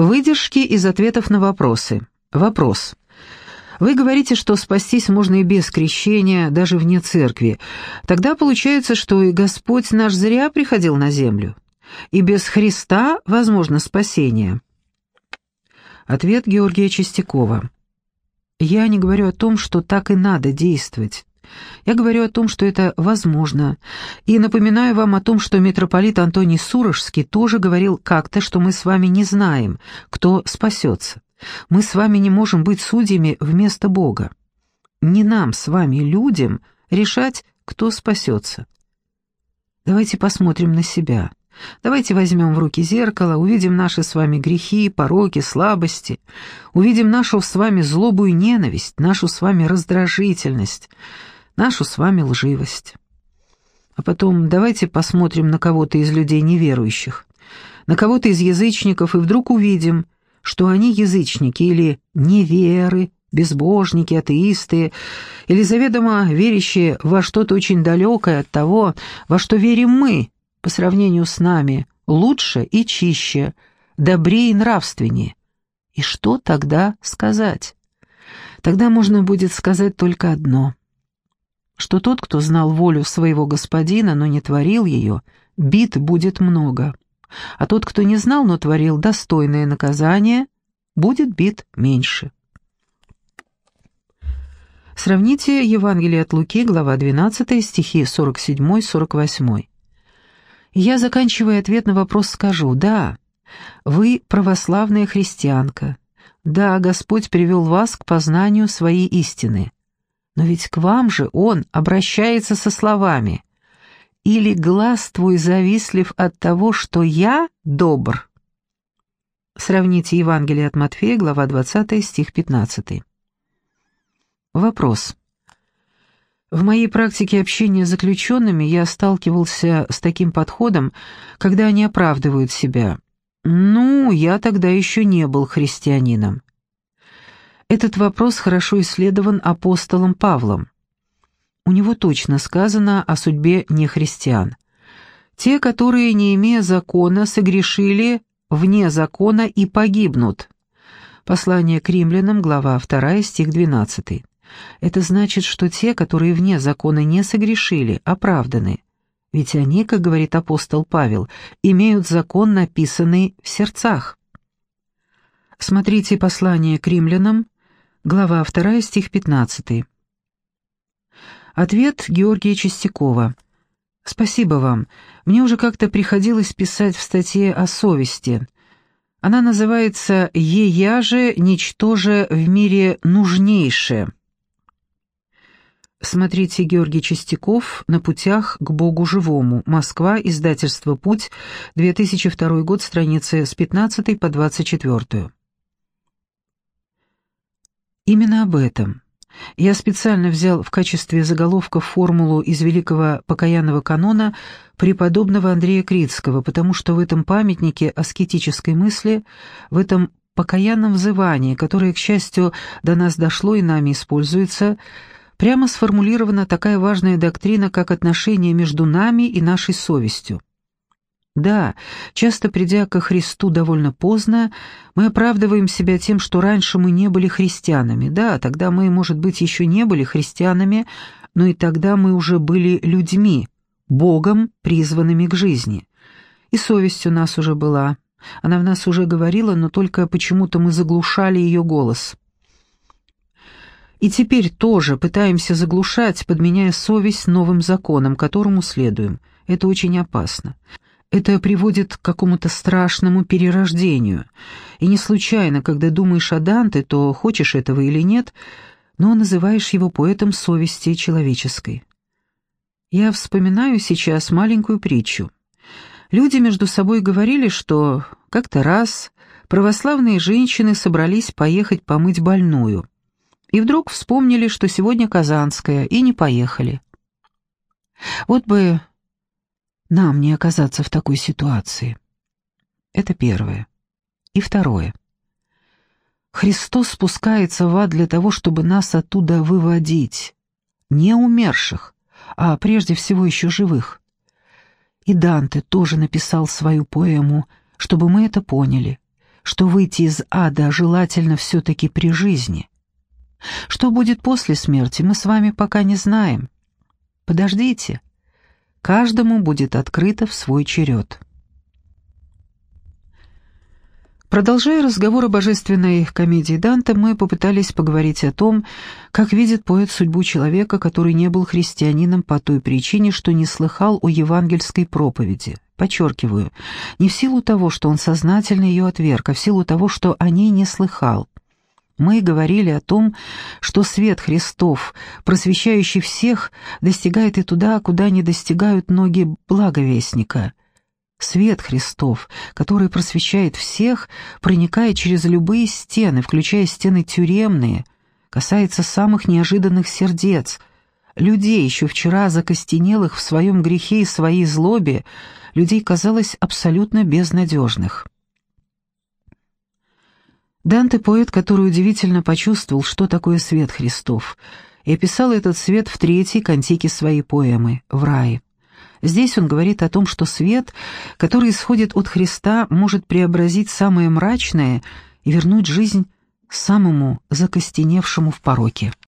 Выдержки из ответов на вопросы. Вопрос. Вы говорите, что спастись можно и без крещения, даже вне церкви. Тогда получается, что и Господь наш зря приходил на землю. И без Христа возможно спасение. Ответ Георгия Чистякова. Я не говорю о том, что так и надо действовать. Я говорю о том, что это возможно, и напоминаю вам о том, что митрополит Антоний Сурожский тоже говорил как-то, что мы с вами не знаем, кто спасется. Мы с вами не можем быть судьями вместо Бога. Не нам с вами, людям, решать, кто спасется. Давайте посмотрим на себя. Давайте возьмем в руки зеркало, увидим наши с вами грехи, пороки, слабости, увидим нашу с вами злобу и ненависть, нашу с вами раздражительность, нашу с вами лживость. А потом давайте посмотрим на кого-то из людей неверующих, на кого-то из язычников, и вдруг увидим, что они язычники или неверы, безбожники, атеисты, или заведомо верящие во что-то очень далекое от того, во что верим мы, по сравнению с нами, лучше и чище, добрее и нравственнее. И что тогда сказать? Тогда можно будет сказать только одно, что тот, кто знал волю своего господина, но не творил ее, бит будет много, а тот, кто не знал, но творил достойное наказание, будет бит меньше. Сравните Евангелие от Луки, глава 12, стихи 47-48. Я, заканчивая ответ на вопрос, скажу «Да, вы православная христианка. Да, Господь привел вас к познанию своей истины. Но ведь к вам же Он обращается со словами «Или глаз твой завистлив от того, что я добр». Сравните Евангелие от Матфея, глава 20, стих 15. Вопрос. В моей практике общения с заключенными я сталкивался с таким подходом, когда они оправдывают себя. «Ну, я тогда еще не был христианином». Этот вопрос хорошо исследован апостолом Павлом. У него точно сказано о судьбе нехристиан. «Те, которые, не имея закона, согрешили вне закона и погибнут». Послание к римлянам, глава 2, стих 12. Это значит, что те, которые вне закона не согрешили, оправданы. Ведь они, как говорит апостол Павел, имеют закон, написанный в сердцах. Смотрите послание к римлянам, глава 2, стих 15. Ответ Георгия Чистякова. «Спасибо вам. Мне уже как-то приходилось писать в статье о совести. Она называется «Ея же, ничтоже в мире нужнейшее». Смотрите Георгий Чистяков «На путях к Богу живому. Москва. Издательство «Путь». 2002 год. Страницы с 15 по 24. Именно об этом. Я специально взял в качестве заголовка формулу из великого покаянного канона преподобного Андрея Критского, потому что в этом памятнике аскетической мысли, в этом покаянном взывании, которое, к счастью, до нас дошло и нами используется, прямо сформулирована такая важная доктрина, как отношение между нами и нашей совестью. Да, часто придя ко Христу довольно поздно, мы оправдываем себя тем, что раньше мы не были христианами. Да, тогда мы, может быть, еще не были христианами, но и тогда мы уже были людьми, Богом, призванными к жизни. И совесть у нас уже была. Она в нас уже говорила, но только почему-то мы заглушали ее голос. И теперь тоже пытаемся заглушать, подменяя совесть новым законом, которому следуем. Это очень опасно. Это приводит к какому-то страшному перерождению. И не случайно, когда думаешь о Данте, то хочешь этого или нет, но называешь его поэтом совести человеческой. Я вспоминаю сейчас маленькую притчу. Люди между собой говорили, что как-то раз православные женщины собрались поехать помыть больную и вдруг вспомнили, что сегодня Казанская, и не поехали. Вот бы нам не оказаться в такой ситуации. Это первое. И второе. Христос спускается в ад для того, чтобы нас оттуда выводить. Не умерших, а прежде всего еще живых. И Данте тоже написал свою поэму, чтобы мы это поняли что выйти из ада желательно все-таки при жизни. Что будет после смерти, мы с вами пока не знаем. Подождите. Каждому будет открыто в свой черед. Продолжая разговор о божественной комедии Данте, мы попытались поговорить о том, как видит поэт судьбу человека, который не был христианином по той причине, что не слыхал о евангельской проповеди. Подчеркиваю, не в силу того, что он сознательно ее отверг, а в силу того, что о ней не слыхал. Мы говорили о том, что свет Христов, просвещающий всех, достигает и туда, куда не достигают ноги благовестника — Свет Христов, который просвещает всех, проникает через любые стены, включая стены тюремные, касается самых неожиданных сердец, людей, еще вчера закостенелых в своем грехе и своей злобе, людей, казалось, абсолютно безнадежных. Данте — поэт, который удивительно почувствовал, что такое свет Христов, и описал этот свет в третьей кантике своей поэмы «В рае». Здесь он говорит о том, что свет, который исходит от Христа, может преобразить самое мрачное и вернуть жизнь самому закостеневшему в пороке.